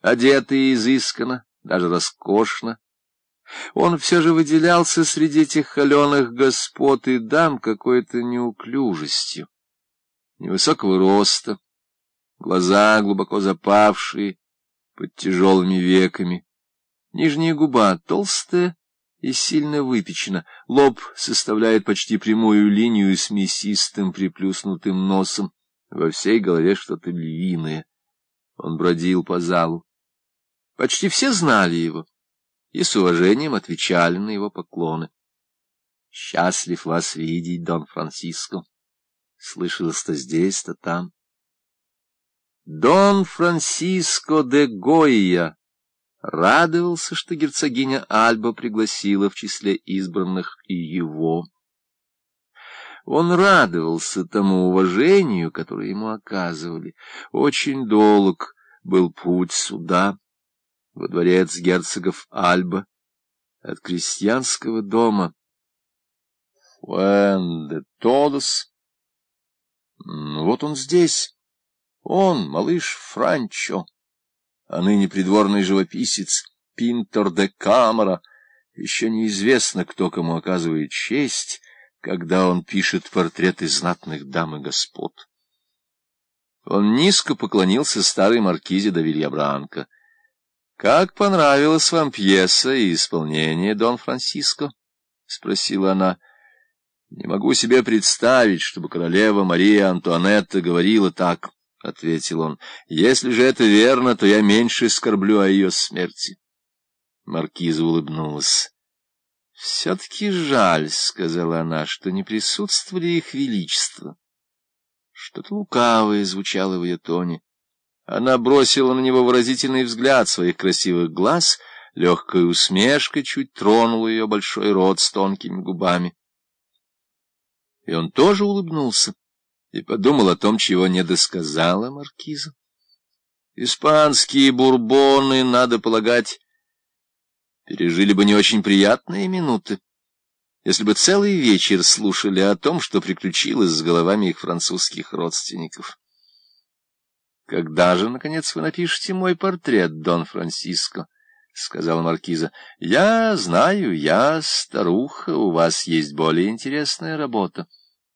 одетый изысканно, даже роскошно. Он все же выделялся среди этих холеных господ и дам какой-то неуклюжестью, невысокого роста, глаза глубоко запавшие, под тяжелыми веками, нижняя губа толстая и сильно выпечена, лоб составляет почти прямую линию с мясистым приплюснутым носом, во всей голове что-то львиное. Он бродил по залу. Почти все знали его и с уважением отвечали на его поклоны. «Счастлив вас видеть, Дон Франциско!» Слышалось-то здесь, то там. Дон Франциско де Гойя радовался, что герцогиня Альба пригласила в числе избранных и его. Он радовался тому уважению, которое ему оказывали. Очень долг был путь сюда, во дворец герцогов Альба, от крестьянского дома. Фуэн де Тодос. Вот он здесь. Он, малыш Франчо, а ныне придворный живописец, Пинтор де Камера. Еще неизвестно, кто кому оказывает честь, когда он пишет портреты знатных дам и господ. Он низко поклонился старой маркизе до Вильябранко. — Как понравилась вам пьеса и исполнение, Дон Франциско? — спросила она. — Не могу себе представить, чтобы королева Мария Антуанетта говорила так, — ответил он. — Если же это верно, то я меньше скорблю о ее смерти. Маркиза улыбнулась. «Все-таки жаль, — сказала она, — что не присутствовали их величество. Что-то лукавое звучало в ее тоне. Она бросила на него выразительный взгляд своих красивых глаз, легкая усмешка чуть тронула ее большой рот с тонкими губами. И он тоже улыбнулся и подумал о том, чего не досказала маркиза. Испанские бурбоны, надо полагать, пережили бы не очень приятные минуты, если бы целый вечер слушали о том, что приключилось с головами их французских родственников. «Когда же, наконец, вы напишете мой портрет, Дон Франциско?» — сказала маркиза. — Я знаю, я старуха, у вас есть более интересная работа.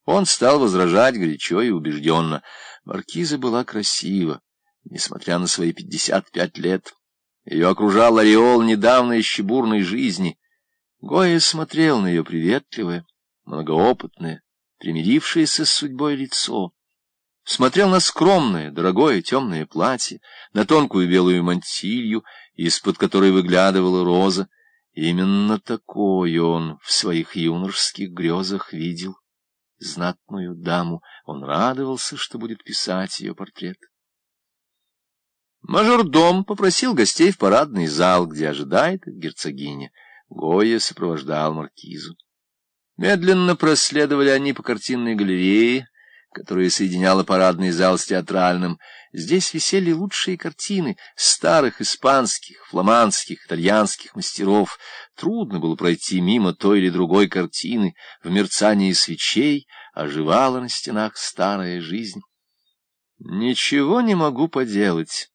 Он стал возражать горячо и убежденно. Маркиза была красива, несмотря на свои пятьдесят пять лет. Ее окружал ореол недавно еще бурной жизни. Гоя смотрел на ее приветливое, многоопытное, примирившееся с судьбой лицо. Смотрел на скромное, дорогое темное платье, на тонкую белую мантилью, из-под которой выглядывала роза. Именно такой он в своих юношеских грезах видел знатную даму. Он радовался, что будет писать ее портрет. Мажордом попросил гостей в парадный зал, где ожидает герцогиня. Гоя сопровождал маркизу. Медленно проследовали они по картинной галерее, которая соединяла парадный зал с театральным. Здесь висели лучшие картины старых испанских, фламандских, итальянских мастеров. Трудно было пройти мимо той или другой картины. В мерцании свечей оживала на стенах старая жизнь. — Ничего не могу поделать.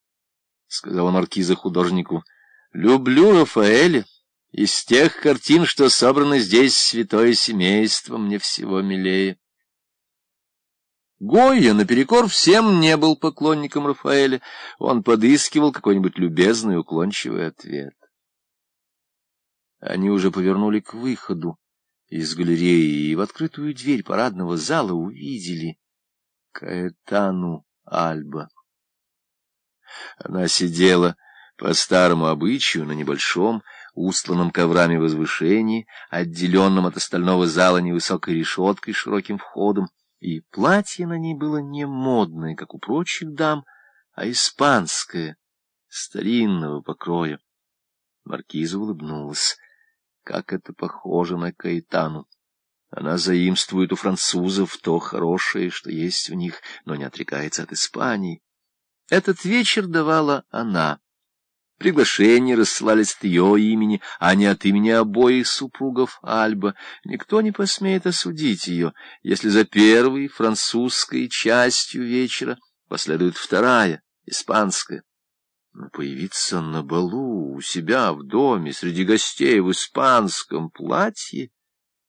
— сказала маркиза художнику. — Люблю Рафаэля. Из тех картин, что собраны здесь святое семейство, мне всего милее. Гойя, наперекор всем, не был поклонником Рафаэля. Он подыскивал какой-нибудь любезный, уклончивый ответ. Они уже повернули к выходу из галереи и в открытую дверь парадного зала увидели Каэтану Альба. Она сидела по старому обычаю на небольшом, устланном коврами возвышении, отделенном от остального зала невысокой решеткой с широким входом, и платье на ней было не модное, как у прочих дам, а испанское, старинного покроя. Маркиза улыбнулась. Как это похоже на Каэтану! Она заимствует у французов то хорошее, что есть в них, но не отрекается от Испании. Этот вечер давала она. Приглашения рассылались от ее имени, а не от имени обоих супругов Альба. Никто не посмеет осудить ее, если за первой французской частью вечера последует вторая, испанская. Но появиться на балу у себя в доме среди гостей в испанском платье